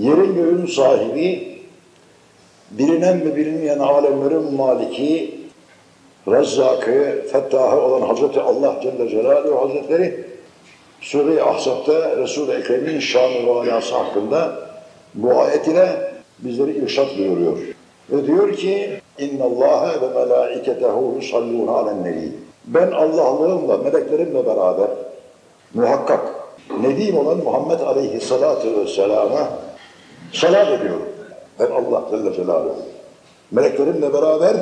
Yerin göğün sahibi, bilinen ve bilinmeyen alemlerin maliki, Rezzak'ı, Fettah'ı olan Hazreti Allah Celle Celaluhu Hazretleri Sure-i Ahzab'da Resul-i Ekrem'in şan-ı ve alası hakkında bu ayet ile bizleri irşat buyuruyor. Ve diyor ki اِنَّ اللّٰهَ وَمَلَائِكَتَهُ يُصَلُّونَ عَلَى النَّبِيِّ Ben Allah'lığımla, meleklerimle beraber muhakkak Nedim olan Muhammed Aleyhisselatü Vesselam'a salat ediyorum. Ben Allah Celle Celaluhu. Meleklerimle beraber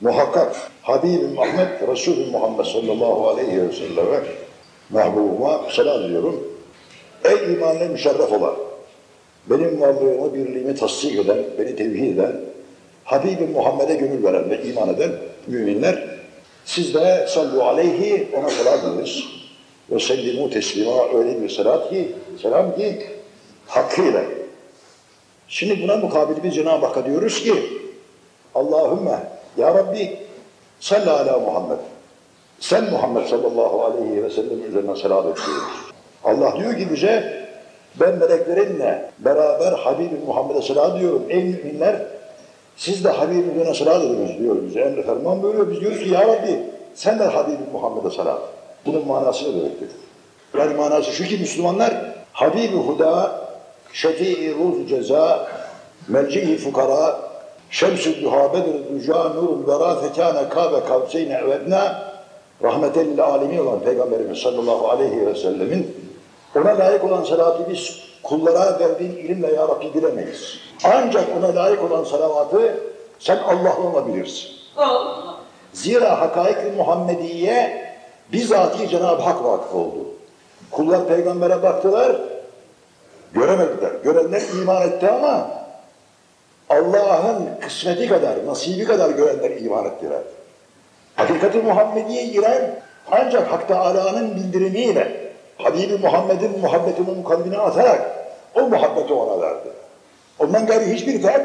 muhakkak Habibim Ahmet Resulü Muhammed sallallahu aleyhi ve selleme mahbubuma selam ediyorum. Ey imanla müşerref olan, benim varlığımı, birliğimi tasdik eden, beni tevhid eden, Habibim Muhammed'e gönül veren ve iman eden müminler, siz de sallu aleyhi, ona selam ediniz. Ve sellimu teslima, öyle bir selat ki, selam ki, hakkıyla. Şimdi buna mukabil biz Cenab-ı Hakk'a diyoruz ki, Allahümme, Ya Rabbi, salli ala Muhammed. Sen Muhammed sallallahu aleyhi ve sellem üzerine selam et diyoruz. Allah diyor ki bize, ben meleklerinle beraber Habibim Muhammed'e selam diyorum. Ey müminler, siz de Habibim üzerine selam ediniz diyor bize. Emre ferman buyuruyor. Biz diyoruz ki Ya Rabbi, sen de Habibim Muhammed'e selam. Bunun manası ne demektir? Yani manası şu ki Müslümanlar, Habibi Huda, Şefii Ruz Ceza, Melci-i Fukara, Şems-ü Duha Bedir Duca Nurul Vera Fekâne Kâbe Kavseyne Evedna rahmetel alemi olan Peygamberimiz sallallahu aleyhi ve sellemin ona layık olan salatı biz kullara verdiğin ilimle ya Rabbi bilemeyiz. Ancak ona layık olan salavatı sen Allah'la bilirsin. Allah. Zira hakaik-i Muhammediye bizatihi Cenab-ı Hak vakıf oldu. Kullar peygambere baktılar, göremediler. Görenler iman etti ama Allah'ın kısmeti kadar, nasibi kadar görenler iman ettiler. Hakikati Muhammediye giren ancak Hak Teala'nın bildirimiyle Habibi Muhammed'in muhabbetinin kalbine atarak o muhabbeti ona verdi. Ondan gayri hiçbir fert,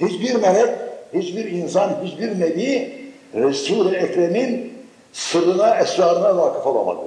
hiçbir melek, hiçbir insan, hiçbir nebi Resul-i Ekrem'in sırrına, esrarına vakıf olamadı.